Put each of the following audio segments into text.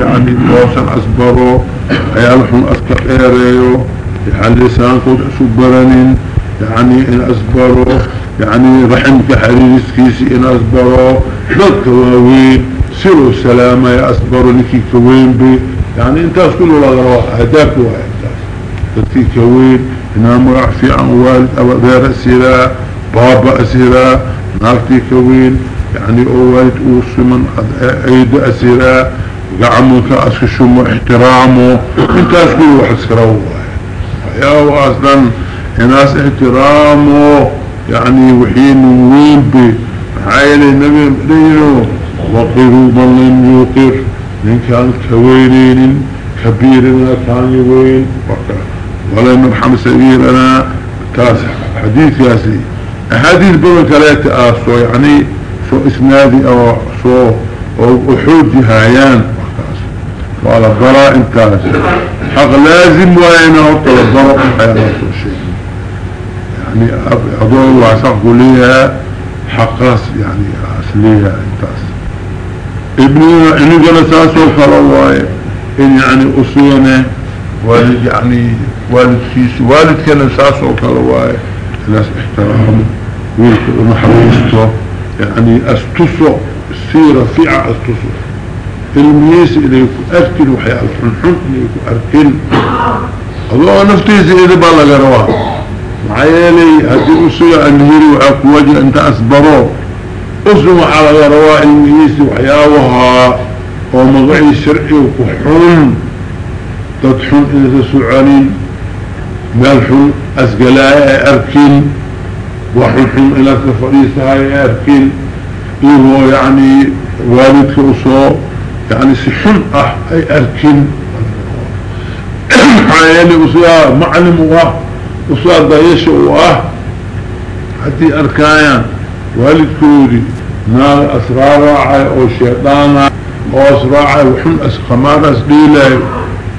يعني توسن أصبروا عيالهم أسكق إيريو يعني لسانكو سبرنين يعني إن أصبروا يعني رحمك حريس كيسي إن أصبروا ضدك واوين سيروا السلامة يا أصبروا لكي كوين بي يعني انت كله لغروا هداك واحد ضدك كوين إنها مرع في عن والد أو غير أسيرا بابا أسيرا نارتي كوين يعني أولد أوصمن أيد أسيرا قعمك أسكشم احترامه. انت أسكي واحد سكروه يا أصلا الناس احترامه يعني وحين وين بي عائل النبي مدينه وقروا من لم يوقر من كان كوينين كبير كان يوين ولم يرحم سبيلنا كاس حديث ياسي. حديث بدن كلاته آسو. يعني سو إسنادي أو سو أو احوجي هايان وعلى براء انتاس حق لازم وينه طلب براء حيانا شيء يعني اضوء وعساق ليها حقاس يعني اصليها انتاس إنه جلساسه فلواي إن يعني أصينه. والد يعني والد كيس والد كان اساسه فلواي الناس احترامه ويلك ومحريسته يعني استسو السيرة فيعة استسو الميس إليك أركن وحياة الحنحن إليك أركن. الله نفتيز إذا بالغ رواه معيالي هدي أسوية النهيري وعاك وجه أنت أصبروا أسوى على رواء الميس وحياوها. ومضعي الشرعي وكحون تدحون إذا سعالين مالحون أسقلاء أركن. وحكم إلى كفريسة هاي أركين إيهو يعني والدك أصو يعني سحن أح أي أركين. حيالي أصيها معلم واه أصيها ضيش واه حتى أركايا والدكوري نار أسرارا أو شيطانا أو أسرارا وحن أسخمار أسليلة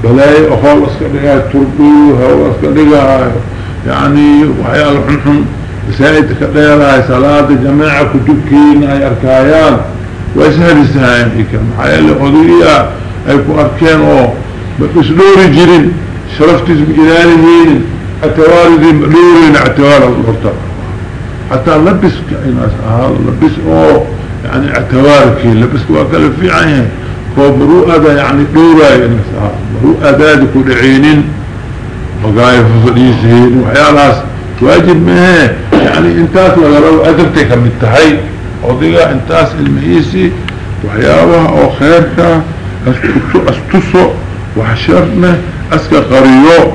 بلاي أخوال أسكاليها تربوها وأسكاليها يعني وحيال حنحن مساعد كديرها صلاة جماعة كتبكين اي أركايان. واسهل السهايم ايكا محايا اللي قضية أي كو اركان أو بسلوري جرين شرفتي بإلاليين اتوالدي ملورين اعتوال الارتب حتى لبس كأناس اهال لبس أو يعني اعتوالك لبس وكال في عين كو بروءة يعني دورة الناس اهال بروءة ذلك دعينين وقايف فليسهين وحيالاس واجب ما يعني انتاس لغلو أدرتك من وضيغا انتاس المهيسي وحياوها أو خيرك استسو وحشرنا اسك قريو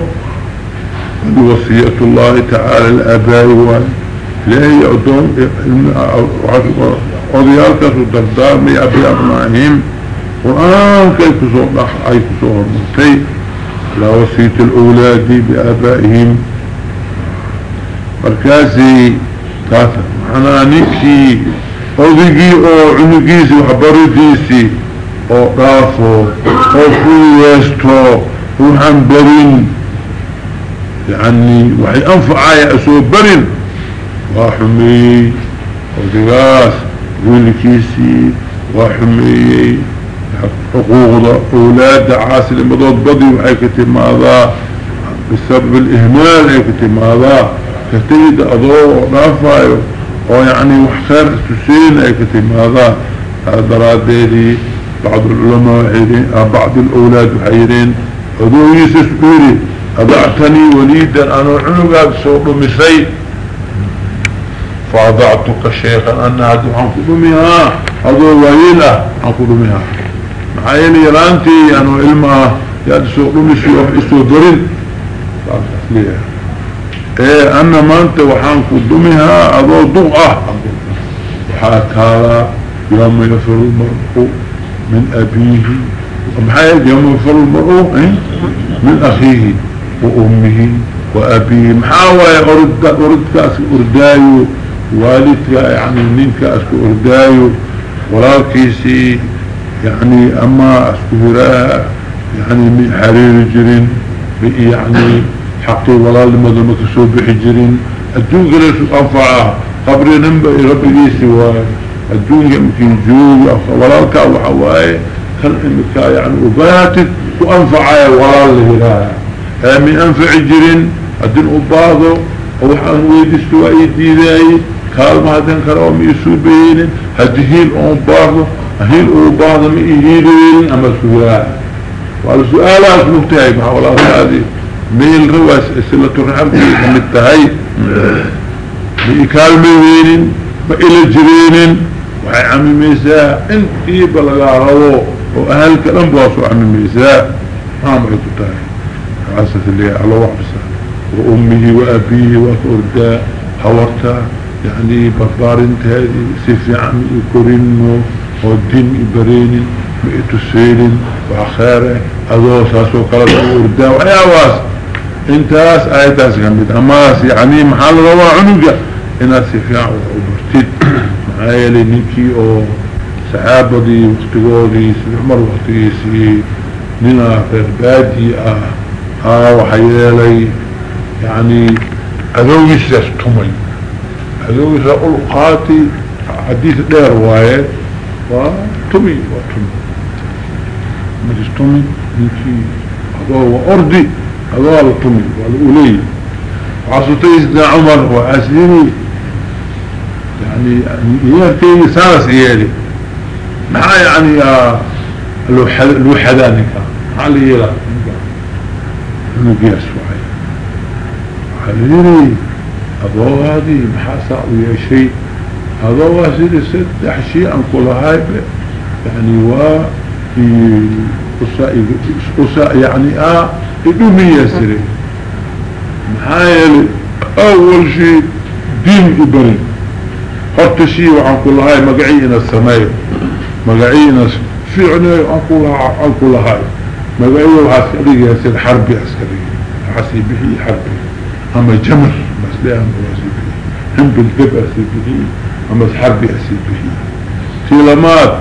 وصية الله تعالى الاباء والهي ادون وضيالك سدردار لي أبي ابنائهم قرآن كيف سوء أي سوء مرتي لا وصية الاولاد بآبائهم. مركزي كافر معنا نكي قضيقي أو عمقيسي وحباري فيسي أو طافو أو فوليستو وحن برين يعني وحي انفع اي اسوب برين وحمي قضيقاس ويلكيسي وحمي حقوق الاولاد عاسي لمضاد بضي وحي كتب ماذا بسبب الاهمال كتب ماذا تهتيد اضوء نافع ويعني وحخير تسين اي كتير هذا دراديدي بعض العلماء وحيرين بعض الأولاد وحيرين. أضوء يسس أوري أضعتني وليدا أنا عنقا سوق مسي فأضعتك شيخا أنا هدو عنكو دميها أضوء ويلة عنكو دميها معايني رانتي أنا علمها ياد سوق مسي وحيستو درين. فأضعت إيه أنا ما انت وحان قدمها اضو ضوء وحاكالا يوم يفر المرء من أبيه. محايد يوم يفر المرء إيه؟ من أخيه وأمه وأبيه. محاوى ارد ارد كاس أردايو. والدك يعني منك اسك أردايو. ولكيسي يعني أما أسكو هراء يعني من حرير جرين يعني حقي ولا لماذا ما كسوب حجرين الدون قلت أنفع قبري ننبأ ربي سواي الدون يمكن جوي ولا الكعب حواي كان إمكا يعني أباتد وأنفع ولا الله من أنفع جرين الدين أباضو وحان ويدستوا أيدي ذاي كالما هدين كراو ميسو بيين هدهيل أباضو هيل أباضو ميهيلين أما سؤال والسؤال أسمكتهي بحوالله هذه ميل رواس سلة الرحم كمتهي بإكال ميوين بإلى جرين وحي عمي ميساء انتي بلغا روو وأهل كلام بواسو عمي ميساء ما مرتو تاهي عاسة اللي على وحبسة وأمه وأبيه وأرداء حورتا يعني بفار انت هذه سيفي عمي يكورينو ودين إبرين مئتو سيلين وعخاره أدو ساسو قلت أرداء وحياواس انتاس آيتاس كميت أماس يعني محال روا عنقة إنا سيفي عمي معايا لنكي أو saxaabadii waktigoodii sida cumar waktigiisii nina reer baadi ah aa waxa yeelay yani cadowgiisaas tumay cadowgiisa ulqaati xadiis dheer waaye waa tumi waa tumi maris tumi ninkii adoo أذال طمي والأولي. وعصوتيس دا عمر وعسيني يعني هي كيني ساس إياهلي ما يعني يا الوحدانك علي إياه نقيا سوحي عليني. أبوه هذه محاسة ويا شيء. هذا هو سيدي ست أحشي عن كل هاي يعني وا في قصة يعني آه a idhumiya sire maxaa yeelay awal shay diin u barin horta shii waxaan kulahay magacii ina sameeyo مقعينا أنكو لهاي مقعيه عسكرية. يصير حربي حربي. أما جمر مسلئة مواسي به. هم بالدب أسي به. أما حربي أسي به. سيلمات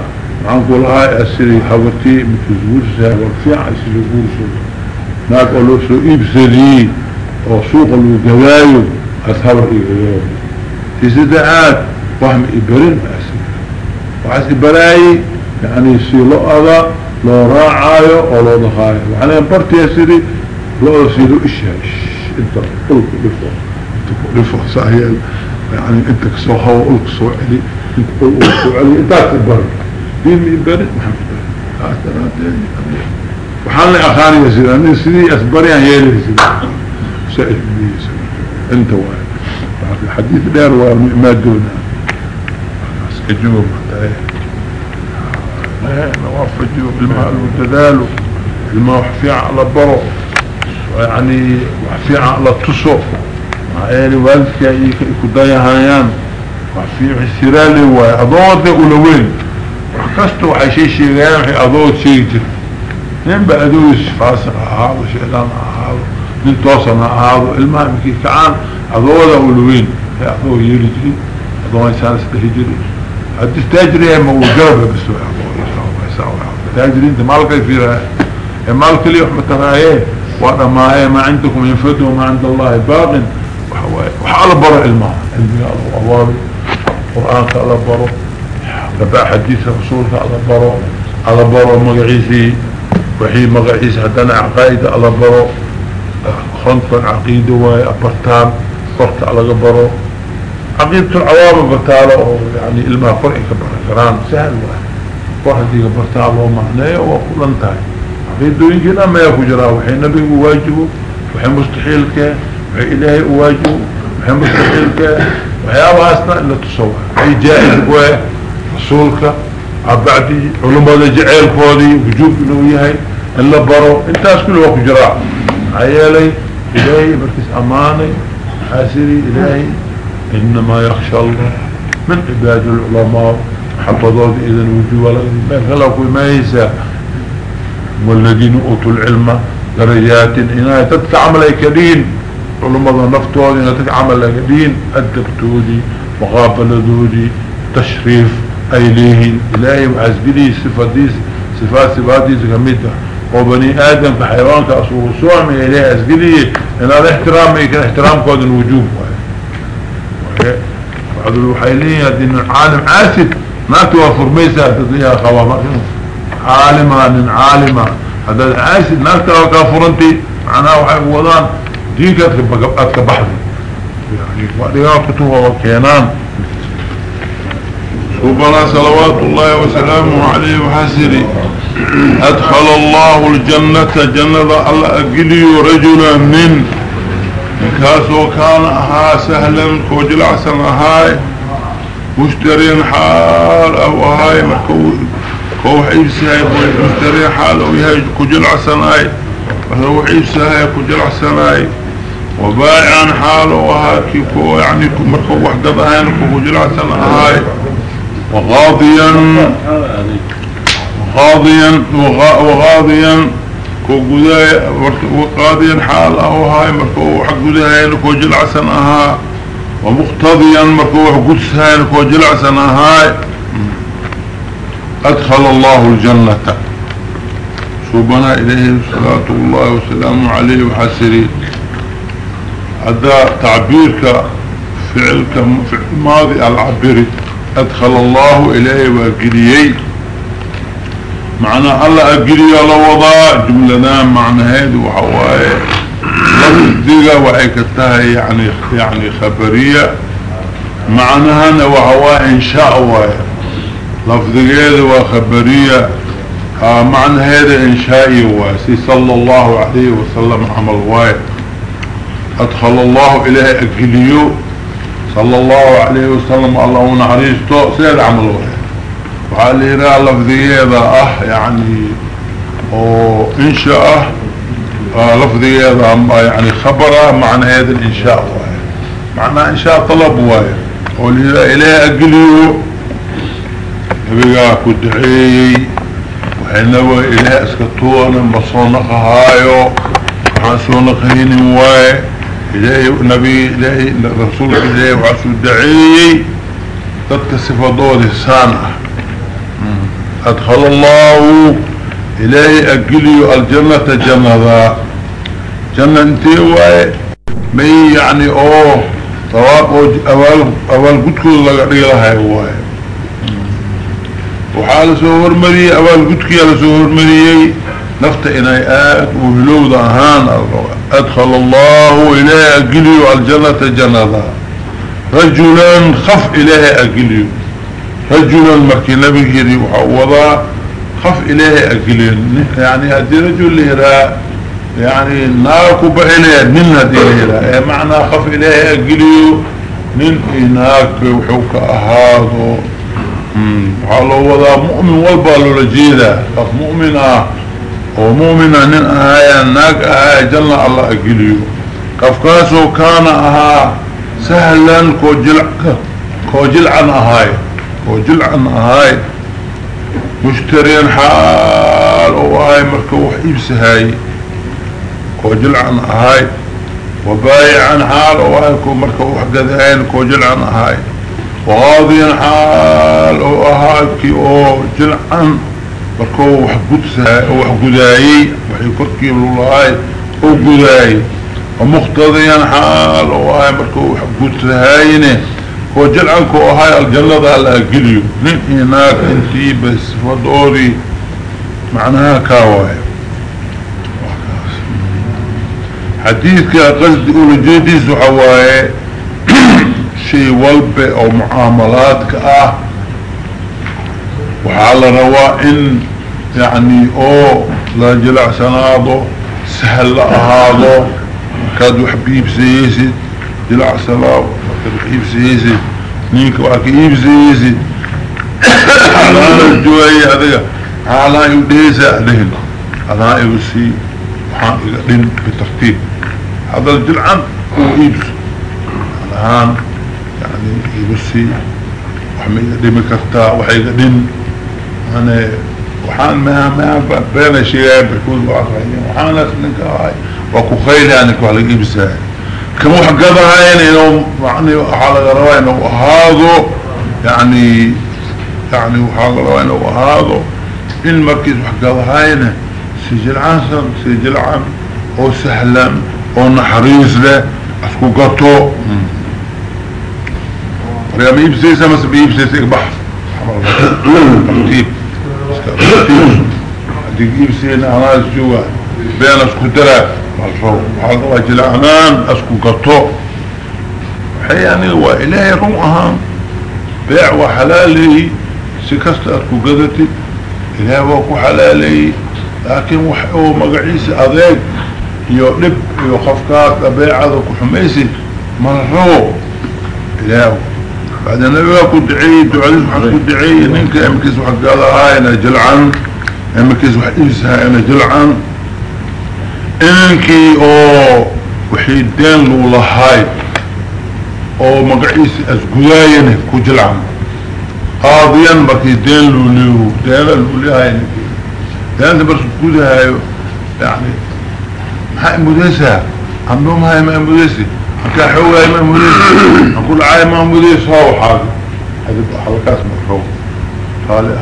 أنكو لهاي أسري حوتي مثل ورسة والفيع أسري ناك أولو سو إبسلي أو سوق الوقلايو أصحاب إيقلايو في سدعات وهم إبرين أسري وحاسي براي يعني سي أضا لو راعايو أو لو دخايو وحنا برتي يسيري لو سيدو إشهاش إنت قلق لفو إنت لفو ساهيال يعني إنت كسوها وقلق سوعلي إنت قلق سوعلي إنت تبر دين بارد محمد. بارد وحالي اخاني يسير أنا سيدي اسبريان يلي يسير. سائل بي يسير؟ أنت واحد. الحديث دير وما دونه. اسكجوه نوافجوا بالماء والدلال الماء وحفيع على برو يعني وحفيع على التصو. معيني والدك يكدايا هايان. وحفيع السرالي وأضوات أولوين وحكستوا شيء غير أضوات شيء جد. نين بأدوس فاسق هذا شيطان هذا من توصنا هذا الماء مكي كعان أضوات أولوين هي أضوات يلجري أضوات سانس تهجري حدث تاجري ما هو جربه بسوء تاجرين انت مالك فيها مالك لي وحمة ترايه وأنا ما ما عندكم ينفد وما عند الله باق. وحال برع الماء الماء الله القرآن على برو. لبا حديث رسولك على برو. على برو مقعيسي وحي مقعيس حدنا عقائد على برو خنطا عقيدة وابرتان فرت على برو عقيدة العوام بتاله يعني الماء فرعي كبران سهل واحد. واحد يقبرتها الله معناه وقلن تاي عقيدو يمكن أما يكو جراه وحي نبي واجبه وحي مستحيلك وحي إلهي واجبه وحي مستحيلك وحي أبغاسنا إلا تصور وحي جائز بوه رسولك. عبعدي علماء جعيل كودي وجوب إنه يهي إلا برو. انتاس كله وكو جراه عيالي إلهي بركس أماني حاسري إلهي. إنما يخشى الله من عباد العلماء. حفظوه إذن وجوه مثلكوا ما يسا والذين أوتوا العلم درجات. إنها تتعمل كدين علماء نفتوه إنها تتعمل كدين أدبتودي مقابلة تشريف. أيليهن إلهي وعزقلي صفاتي صفات صفاتي زكميتها وبني آدم في حيوان كأصول السوامي إليه أزقلي إن هذا احترام يكون احترام كود الوجوب. وعدوا الوحيلين الدين العالم عاسد ما توفر ميسا تضيها خواه عالما من عالما هذا العاشي الناس كافرنتي معناه وحي وضان. ديك اتك بحثي يعني وعليها كتوها وكينان سبحانه صلوات الله وسلامه عليه وحسري أدخل الله الجنة جنة الله أقلي رجلا من. كاسو كان أها سهلا كوجل عسن أهاي. مشترين حال أو أهاي كو حيبسي مشترين حال أو يهي كوجل عسن أهاي. وهو حيبسي هاي كوجل عسن أهاي. وبائعا حال أهاي كيكو يعني مركو وحدة أهاي كوجل عسن أهاي. وغاضيا وغاضيا وغاضيا كوغداي وقاضيا حال أهو هاي مركو حق قداي نكو جلعسن أها. ومقتضيا مركو قدس هاي نكو جلعسن اهاي أدخل الله الجنة. سبنا إليه صلاة الله وسلام عليه وحسري. هذا تعبيرك فعلك فعل ماضي العبري أدخل الله إليه وقليي معنى الله أقري الله وضاء جملنا معنى هذا وحواي لفظيقة وحيكتها يعني يعني خبرية. معناها وحواي إن شاء الله. لفظيقة وخبرية. آه معنى هذا إنشائي واسي صلى الله عليه وسلم عمل واي أدخل الله إليه أقليو صلى الله عليه وسلم الله نعريسته سيد عمل واي وحال يرى لفظية آه يعني وإنشاء آه لفظية يعني خبره معنى هذا الإنشاء معنى إنشاء طلب واي ولذا إليه أقليو نبقى كدعي وحينما إليه أسكتوانا مصونق هايو وحاسونق هين واي إليه نبي إليه رسول إليه وعسو دعي تتكسف دور السانة أدخل الله إليه أقلي الجنة جنة جنة انتي واي مي يعني أوه طواب أول, أول قد كل لغا واي وحال سوهر مري أول قد كي سوهر مري. نفت إناي آت وهلو دهان أدخل الله إليه أقلي الجنة جنة رجلا خف إليه أقلي رجلا مركي نبي هيري وحوضا خف إليه أقلين يعني هدي رجل لهراء يعني ناكو بإليه من هدي لهراء معنى خف إليه أقليو من إناك بوحوك أهادو وحالو وضا مؤمن والبالو لجيدة خف مؤمنة. ومؤمنة نن أهايا ناك أهايا جنة الله أقليو كفكاسو كان أها سهلا كوجلع كوجلعا أهايا وجلعا هاي مشترين حال وهاي مركو حيبس هاي وجلعا هاي وبايعا حال وهاي مركو حقدهين وجلعا هاي وغاضيا حال وهاي كي جلعا مركو وحقدهاي وحي كركي بالله وقدهاي ومختضيا حال وهاي مركو حقدهاينه وجلعنك وهاي الجنة على قليو نين هناك انتي بس فدوري معناها كاواي حديثك قصد اولو جيدي سحواي شيء والبي أو معاملاتك آه وحال رواء ان يعني أو لا جلع سناضو سهل هذا كادو حبيب سيسي جلع سناضو كادو سيسي نينك واك إيبسيسي حالا الجوائي هذا حالا يديسي عليهن حالا يبسي وحان إغدين بترتيب. هذا الجلعان هو إيبس حالا يعني يبسي وحمي يقدم كرتا وحي يقدين يعني وحان ما ما بين شيء بيكون واقعين وحان ناس منك هاي. وكو خير يعني كو على إيبسي كم حقدها يعني إنه يعني حال رواي إنه هذا يعني يعني وحال رواي إنه هذا إن مركز حقدها يعني سجل عاصر سجل عام أو سهلا أو نحريس له. اسكو قطو. ريام يبسيسة مس بيبسيسة بحث ترتيب تجيب سينا أنا الجوا بين أسكو درا مالفو حلقوا جلعنان أسكو قطو حياني وإلهي روحها بيع وحلالي سكست أسكو قدتي إلهي وكو حلالي لكن وحو مقعيس أضيق يو لب يو خفكات بيع ذو كحميسي مرحو إلهي بعد النبي كنت دعي دعاليس وحد كنت دعي نينك امكيس وحد قال هاي أنا جلعان. امكيس وحد ايسها أنا جلعان. انكي أو وحيدين لو لهاي أو مقعيس اسقلاين كو جلعان. قاضيا بكي دين لو ليو دين لو لهاي نكي دين بس قودها يعني محا مدسها عندهم هاي ما مدسي حكا حوغا إمام مديس عاي إمام مديس هاو حاجة. هذا حلقات مرحوم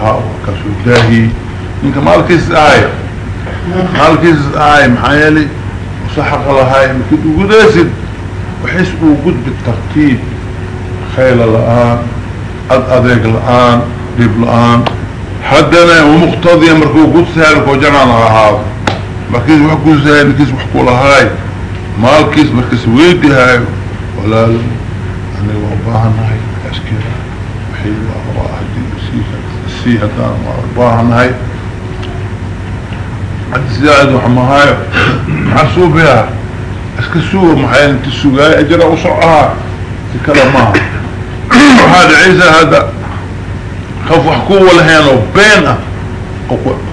هاو كاسو داهي إنك مالكيس آية. مالكيس آية محايلي. وصحق الله هاي. مكد وقداسد وحيس وقد بالترتيب. خيل الآن. الأذيق الآن. ريب الآن. حدنا ومقتضي مركو قد سهلك وجمعنا هذا. مركز وحكو سهل مركز وحكو لهاي. مالكيس مركز ويدي هاي. ولا يعني واباها نهي عسكرة وحيوة وواحد السيحة دان واباها نهي حد زائد وحما هاي. محسوبها اسكسوه محايا أنت السوقاية اجرى وصعها تكلمها وهذا عيسى هذا. خف وحكوه ولا هينو بينه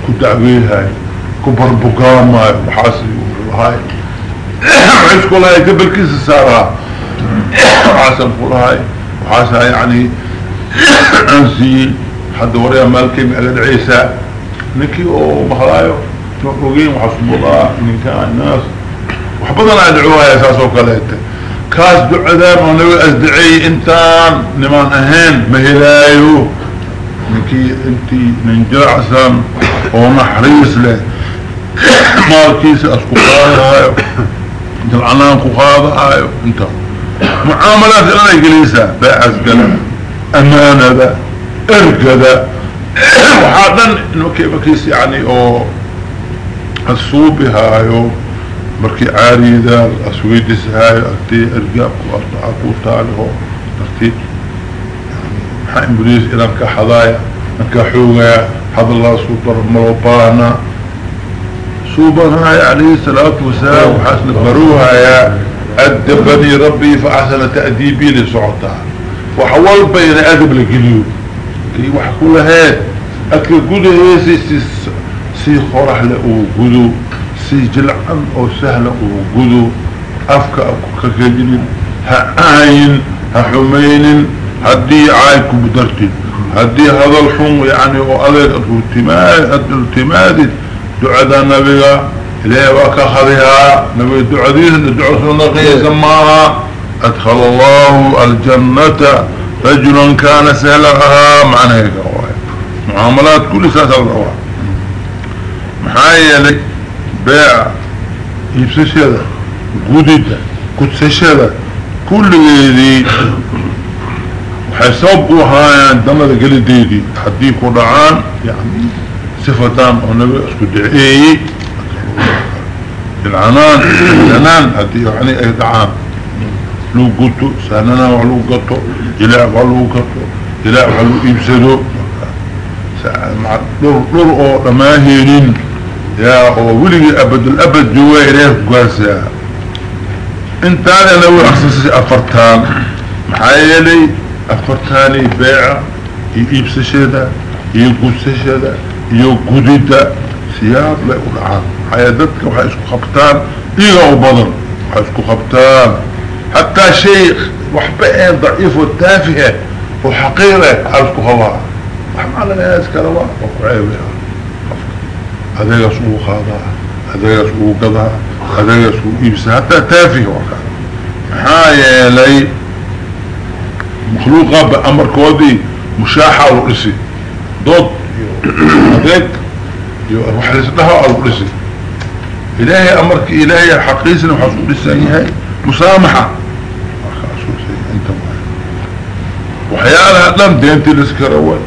كدعوية هاي. كبر بقام هاي. وحاسي وهاي. وحيس كل هاي. قبل كيس السارة. وحاسن كل هاي وحاسها يعني انسي حد وريا مالكي مقلد عيسى نكي أو مخلايو تنقوقين وحسب الله من كان الناس. وحبضنا أدعوها أساس وكاليته كاس دعدان ونوي أزدعي انتان نمان أهين مهلايو. نكي انتي ننجعسا ونحريس له. مالكيس اسكوكايا دلعنان كخاضة آيو انت معاملات أنا يقليسا باعز قلم أمانة ذا ارقى ذا وحادا إنه كيس يعني أو الصوبي هايو مركي عاري ذا الاسويدس هايو اكتي ارقاك وارتعاكو تالهو ترتيب يعني حائم بليس إلى أنك حضايا أنك حوغا حض الله سوطر ملوبانا صوبنا عليه الصلاة والسلام وحسن فروها يا أدبني ربي فأحسن تأديبي لسعطها وحول بين أدب القلوب كي وحكو لها أكل قده سي, سي, خرح لأو قدو سي جلعا أو سهل أو قدو أفكا أكو كجلين ها حمين هدي عايكو بدرتين هدي هذا الحم يعني وأذر التماد دعاء النبي إليه وكخذها نبي دعاء دعاء سنقية سماها أدخل الله الجنة رجلا كان سهلها. معنى هيك معاملات كل ساسة الرواح محايا لي بيع. يبسش هذا؟ قدد كتسش هذا؟ كل ذي عندما ذا قل ديدي. حديك ودعان يعني صفتان ونبي اسكو دعيه العنان العنان هدي يعني اي دعان. لو قلتو ساننا وعلو قطو جلاع وعلو قطو جلاع وعلو إبسدو مع دور أو رماهينين. يا أو ولي أبد الأبد جوا اليه قاسا إنت أنا لو اخصصي أفرتان. محايلي أفرتاني بيع يقصشدا iyo gudida سياب لا يقول عام حيادتك وحيسكو خبتان إيغا وبضن حيسكو خبتان. حتى شيخ وحبئين ضعيف وتافهة وحقيرة حيسكو خبار وحمعنا لأسكا لواء وقعيبها هذا يسوه خاضع هذا يسوه قضع هذا يسوه إبسا حتى تافهة وكذا حايا لي مخلوقة بأمر كودي مشاحة ورئيسي. ضد. هذاك وحليس لها القرسي إلهي أمرك إلهي الحقيسي وحصول السانيهي يعني مسامحة. أخي أصول سيدي أنت معي وحيالها لم دينت الاسكر أول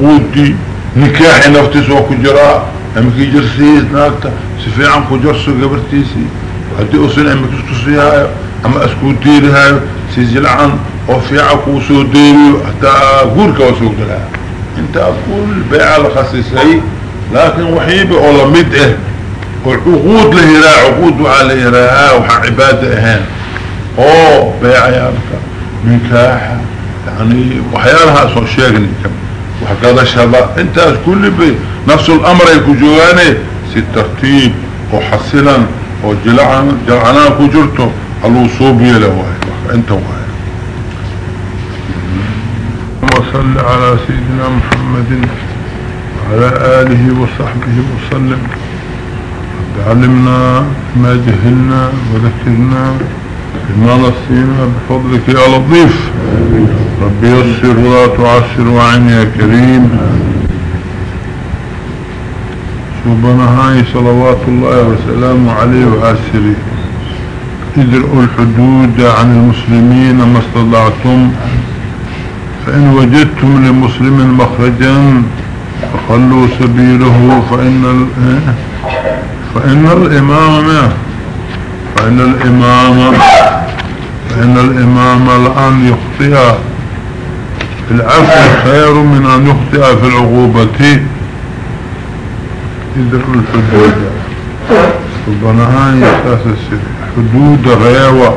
قودي نكاح نفتس وكجراء أمك جرسيس ناكتا. سفيعا كجرس وقبرتيسي وحدي أصول أمك استصيها أما أسكوتيرها سيزل عن وفيعك وسوديري حتى قولك وسوديري أنت أقول بيع الخصيصي لكن وحيبي اولا مدئه والعقود لهراء عقود على هراء وحا عبادة اهان أو بيع يارك نكاحة يعني وحيالها أصلا شاقني كم. وحكذا شباب انت كل بي. نفس الأمر يكو جواني سي ترتيب وحصلا وجلعنا جلعنا كجرته الوصوب يلا انت واحد. وصل على سيدنا محمد. وعلى آله وصحبه وسلم. علمنا ما جهلنا وذكرنا بما نصينا بفضلك يا لطيف. ربي يسر ولا تعسر وعين يا كريم. سبحانه صلوات الله وسلامه عليه وآسره. ادرؤوا الحدود عن المسلمين ما استطعتم. فإن وجدتم لمسلم مخرجا فخلوا سبيله فإن فإن الإمام فإن الإمام فإن الإمام الآن يخطئ. في العفو خير من أن يخطئ في العقوبة. ادرؤوا الحدود ربنا هاي أساس حدود غيوة.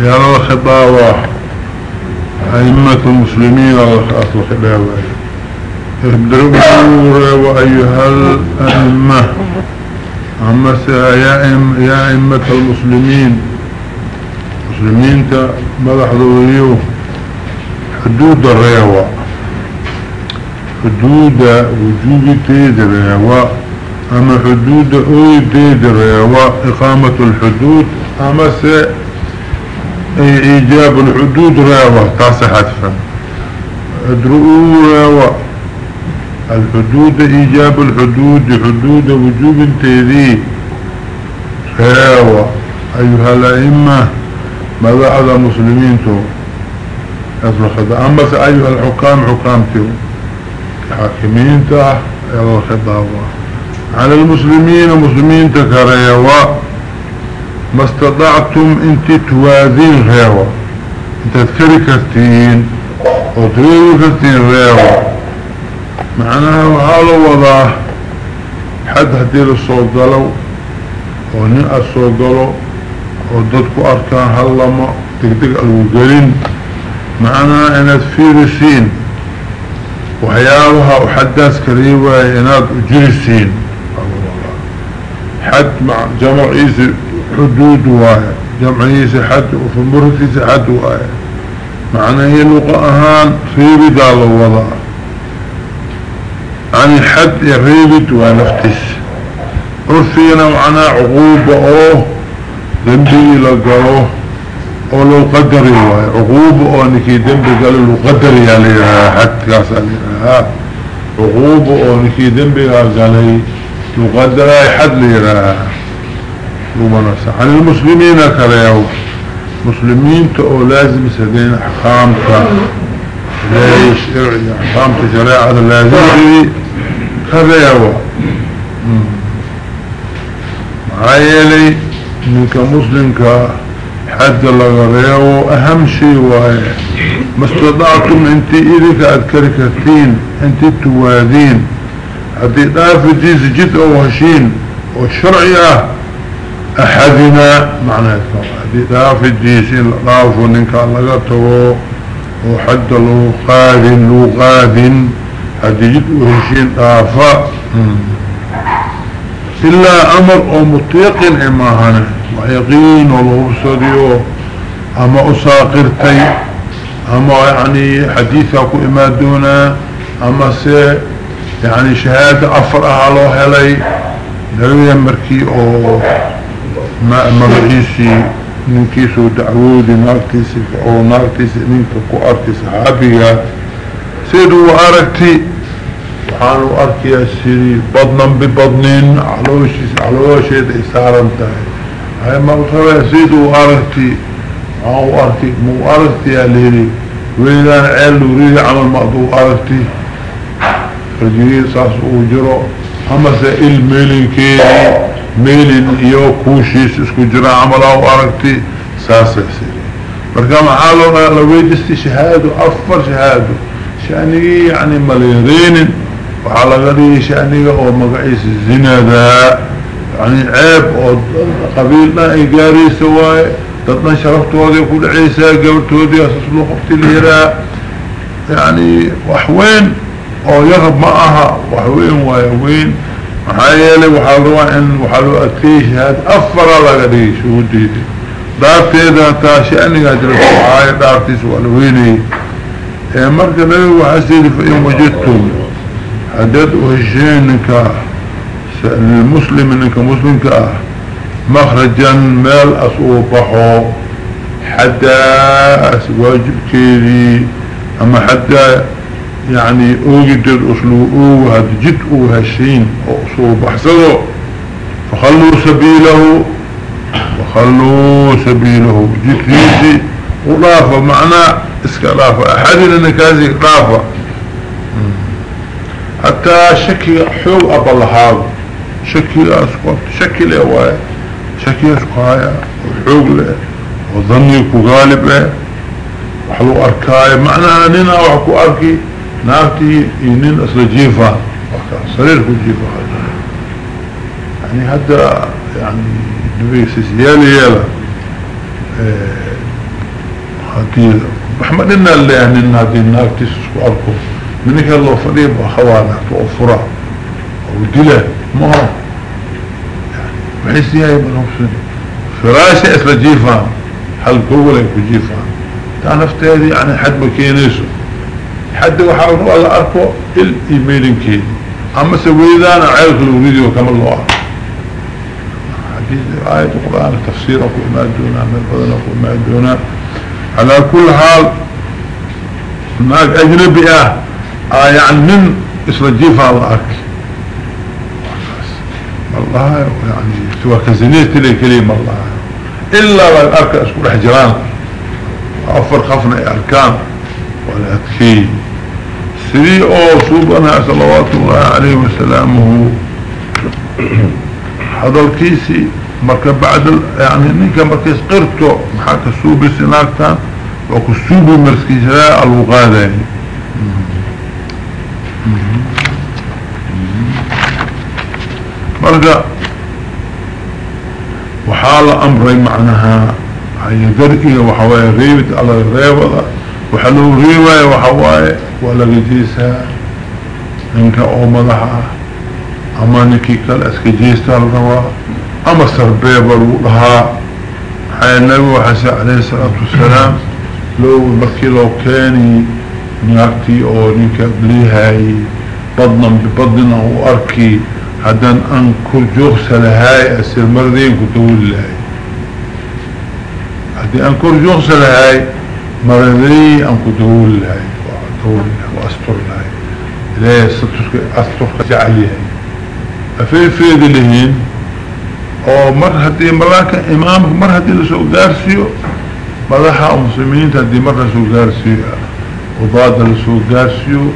يا الله خطاوة. أئمة المسلمين الله خطاوة ادرؤوا أيها الأئمة. أما يا أئمة المسلمين. مسلمين تا مدحضوريو حدود الريوة. حدود وجوب تيد الريوة. أما حدود أوي تيد الريوة. إقامة الحدود. أما سي إيجاب الحدود ريوة. تاسي حتفا ادرؤوا ريوة. الحدود إيجاب الحدود حدود وجوب تيدي ريوة أيها الأئمة ماذا هذا مسلمين تو؟ اصبح أما أيها الحكام حكامتهم حاكمين تا على المسلمين مسلمين تكريوا ما استطعتم إنت توازين غيوا إنت تكري كرتين وتريد كرتين معناها وحاله وضع حد هدير الصوت قالوا ونين الصوت قالوا وددكو أركان هلما تقدق الوقلين معناها انت فيرسين وحياوها وحداث كريوة يناد اجرسين حد مع جمع عيسى حدود واحد جمع عيسى حد وفي مرتيس حد واحد معنى هي لغة اهان ريبد على الوضع عن حد يريبد ونفتس عرفينا معنا عقوبة أوه ذنبي لقروه ولو قدر واي. عقوبة أو نكي ذنبي قالوا له قدر يا حد كاسا لها عقوبة أو نكي ذنبي قالوا يقدر اي حد ليرا ومنصح عن المسلمين كريو. مسلمين تقو لازم سدين احكامك ليش؟ احكامك شريعة لازم. كريو معايلي منك مسلمك حد لغريو أهم شيء واي. ما استطعتم أنت اذك اذكركتين أنت توادين. هذه دافع ديس جد أو هشين. والشرعية أحدنا معنى هذه دافع ديس دافع انك لغته وحد له قاد جد وهشين دافع إلا أمر أو مطيق إما هنا ويقين والله صديو أما أساقرتي. أما يعني حديثك إما دونا. أما سي يعني شهادة أفرع على هلي. نروي مركي أو ما مرعيسي ننكيسو دعوودي نارتيسي أو نارتيسي ننكو أرتي صحابيها سيدو أركتي وحانو أركي السيري بضنا ببضنين علوشي إسارة انتهي هاي أطلع سيدو أركتي أو أركي مو أركتي يا ليري ويدان عيل عمل مقضو أركتي رجلين ساس اوجرو أما سائل ميلين كي ميلين ايو كوشيس اسكو جرا عملا واركتي ساسا سيري مرقام حالونا لو ويدستي شهادو أفر شهادو. شأني يعني مليرين وعلى غري شاني أو مقعيس الزنا ذا يعني عيب قبيلنا اي قاري سواي تطلع شرفتوذي وكل عيسى قبرتوذي أساس له قبت الهراء يعني وحوين أو يغب معها وحوين ويوين محايلي وحالوا ان وحالوا اتيش هاد افر لغدي شو ديدي دارتي اذا تاشعني قادر الفعاية دارتي سوالويني مركز نبي وحسيدي فإن وجدتم حدد وهشينك المسلم انك مسلم كاه مخرجا مال أصوبحو. حتى واجب كيدي أما حتى يعني اوجد الاسلو أو هاد جد أو هشين اصوب احسنه فخلوا سبيله وخلوا سبيله. جد ريسي ولافة معنى اسكالافة احدنا نكازي لافة حتى شكي حول أبا الهاب شكي أسقط شكي لهواي شكي أسقايا وحوق له وظني كغالب له وحلو اركاي معنى اننا وحكو أركي نافتي ينين أصل جيفا. صرير كو جيفا يعني هذا يعني نبي سيسيالي يالا هاتي محمد إنا اللي يعني النافتي سسكو اركو منك الله فريب وخوانا توفرا ودله ما هو بحيث يا ابن حسن فراشي اصل جيفا هل كولا يكو جيفا تعرفت هذه يعني حد مكينيسو حد وحاول الله أركو الإيميلين كي أما سويدانا عيلك الفيديو كما الله حديث آية القرآن تفسيره ما دونا من فضله ما دونا على كل حال هناك أجنبي آه يعني من إسر جيفة الله الله يعني سوى كزنيت لي كلمة الله إلا الأرك أسكول حجران. أفر خفنا أركان. ولا تكي سري أو صوبنا صلوات الله عليه وسلامه. هذا الكيسي مركب بعد يعني نيكا مركز قرتو محاكا سوبي سناكتان وكو سوبي مرسكيسراء الوغادة. مركا وحال امري معناها هي دركي وحوايا غيبت على الغيبة. وحلو ريواية وحواي ولا جيسا إنك أو مضحة أما نكي كال اسكجيستا الروا أما سربيبا لها حي النبي وحسي عليه الصلاة والسلام. لو بكي لو كاني نياكتي أو نيكا بليهاي. بدنا ببدنا واركي هدن أن كل جغس لهاي أسير مردين كتول لهاي. هدن أن كل جغس لهاي مردين أن كتول لهاي. وعطول لهاي وأسطر لهاي. لهاي اسطرك جعليهاي افين فيدي لهين. أو مرهدي إيه ملاكا إمامك مرهدي إيه لسوق دارسيو. ملاحا المسلمين تهدي مرهدي لسوق دارسيو. وضاد لسوق دارسيو.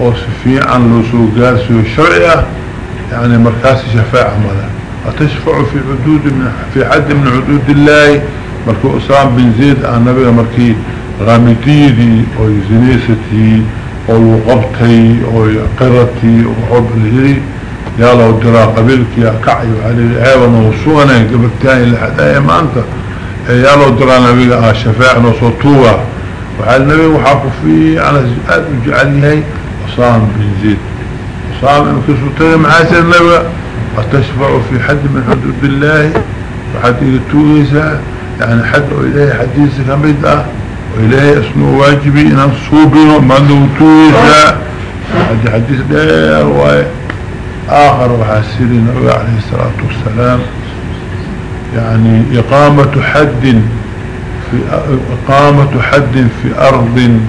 وصفيعا لسوق دارسيو. شرعية yani markaasi shafaaca mada atashfacu fi xuduud fi xaddi min xuduud illaahi markii usaam bin zayd ah nabiga markii غامديدي أو زنيستي أو الوقبتي أو قرتي أو حب الهري يا لو درا قبلك يا كعي وعلي عيبا وصونا قبلتاني لحدايا ما أنت. يا لو درا نبي شفاع نصوتوها وعلى النبي وحاقوا فيه على زياد وجعلني وصام بن زيد. وصام ان كسوتي معاسر النبي وتشفع في حد من حدود الله وحد يتويسا يعني حد إليه حديث كميد وإلهي اسمه واجبي إن الصوبين ما نوتوزا هذا حديث دير واي. آخر وحاسرين عليه الصلاة والسلام. يعني إقامة حد في إقامة حد في أرض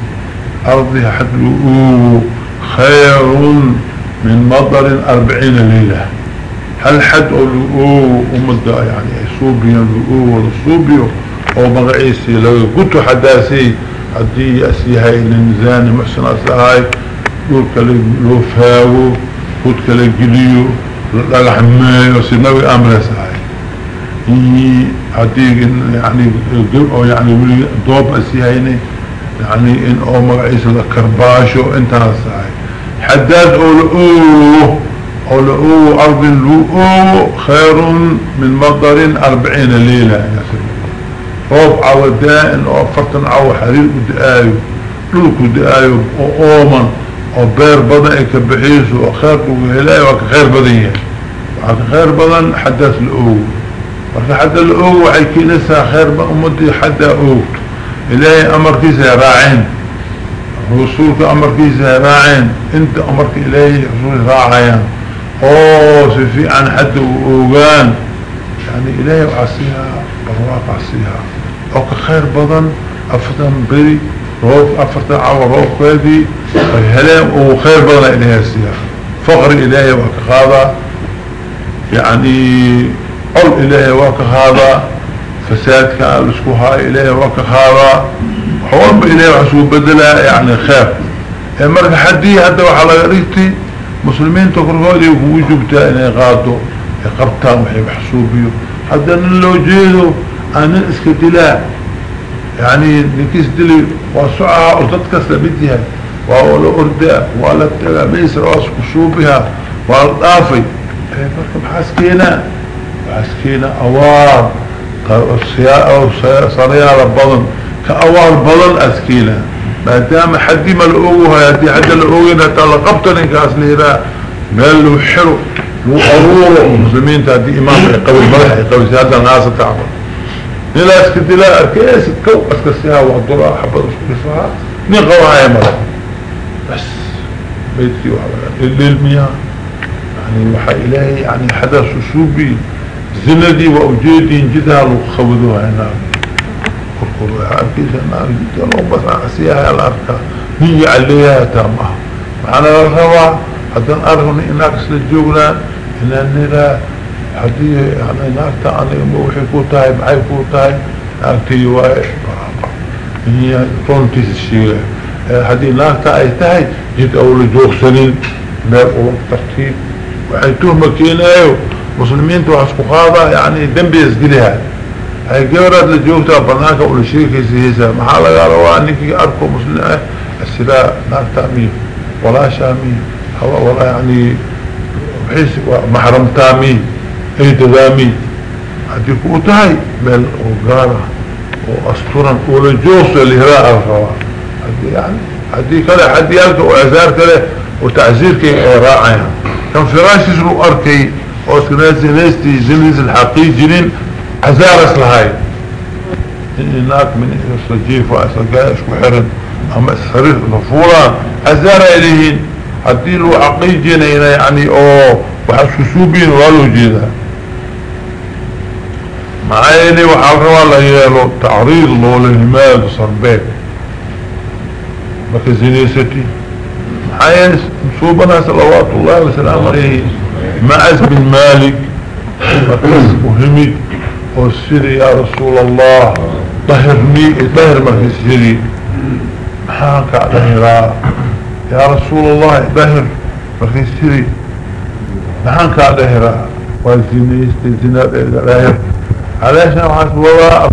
أرضها حد خير من مطر أربعين ليلة. هل حد لؤوه أمد يعني صوبيا لؤوه والصوبيو أو مغعيسي لو قلت حداسي حدي اسيهاي لنزاني محسن اسهاي يقولك لو فاو خد كلا جليو للحماية سنوي أمر ساي هديك يعني أو يعني دوب أسيهيني يعني إن أو مقعيس كرباشو إنت ساي حداد أولؤوه أولؤوه أرض لؤوه خير من مطر أربعين ليلة. سيدي روب عوداء إنه أفرتن عو حرير ودآيو لوك ودآيو وأومن وبير بدن كبحيس وخير وهلاي وكخير بدن وكخير بدن حدث الأول وكي حد الأول وحيكي نسا خير بأمدي حد أول إلهي أمر كيسا راعين. رسولك أمر كيسا راعين أنت أمرك إلهي رسول راعين أوه سيفي عن حد وقان يعني إلهي وعصيها برواق عصيها وكخير بدن أفضل بري روف أفرت عو روف كذي هلام وخير بدنا إلهي السياح فقر إلهي وكهذا يعني قل إلهي وكهذا فساد كان لسكوها إلهي وكهذا حوام إلهي وحسوب بدلا يعني خير يعني مرك حدي حتى وحلا غريتي مسلمين تقرقودي وجبتا إني غادوا يقربتا وحي بحسوبيو حتى نلو جيدو أنا اسكتلاء يعني نكيس دلي وسعها وتدكس لبديها ولا أرداء ولا تغميس رأس كشوبها ولا الضافي إيه، مركب حاسكينا حاسكينا أوار أو صريا بضن كأوار بضن أسكينا ما دام حدي ما لأوها يدي حد لأوهنا تلقبتني كاسلينا مال له حلو وأرور المسلمين تهدي إمام يقوي ملح يقوي سيادة الناس تعمل نلا اسك دلاء اركيس كو اسكسيها وعضراء حبض اسكسها نقوها يا ملا بس بيتكي وحبا الليل مياه يعني وحا إلهي يعني حدث سوبي زندي وأجيدي جدها وخوضوها هنا قرقروا عاركيس النار جدا لو بس عسيها الأركة نيجي عليها تامها معنا الروا حتى نأرغني إناك سلجونا إنا نرى حدي يعني ناكتا أنا موحي كوتاي معي كوتاي ناكتي واي هي طنتي الشيء حدي ناكتا أي تاي جيت أول جوخ سنين أول ترتيب وحي تهمة كينايو مسلمين توحسكو خاضا يعني دنبي يسقلها هاي قورات لجوكتا بناكا أول شيء كيسيسا محالا قالوا أنك أركو مسلمين السلاء ناكتا مين ولا شامي ولا يعني بحيث محرم تامي اي تدامي هدي كوتاي ميل وقارة واسطورا ولجوص الهراء الروا هدي يعني هدي كده حدي يالك وعزار كده وتعزير كي راعيها كان فراشي سلو أركي. واسكنازي ناستي زنيز الحقيقي جنين. عزار اسلهاي هناك من اسلجيف واسلقائش وحرن أما اسحرير نفورا عزار اليهين هدي له عقيجين يعني أو وحسوسوبين ولو جيدها معايني الله يالو تعريض له للهماد صربات ستي. معايني مصوبنا صلوات الله وسلام عليه. معز بن مالك مهمي والسري يا رسول الله طهرني طهر ما في السري محاك على يا رسول الله طهر ما في السري محاك على هراء والزنيستي زناد إلى علاش نوعات وراء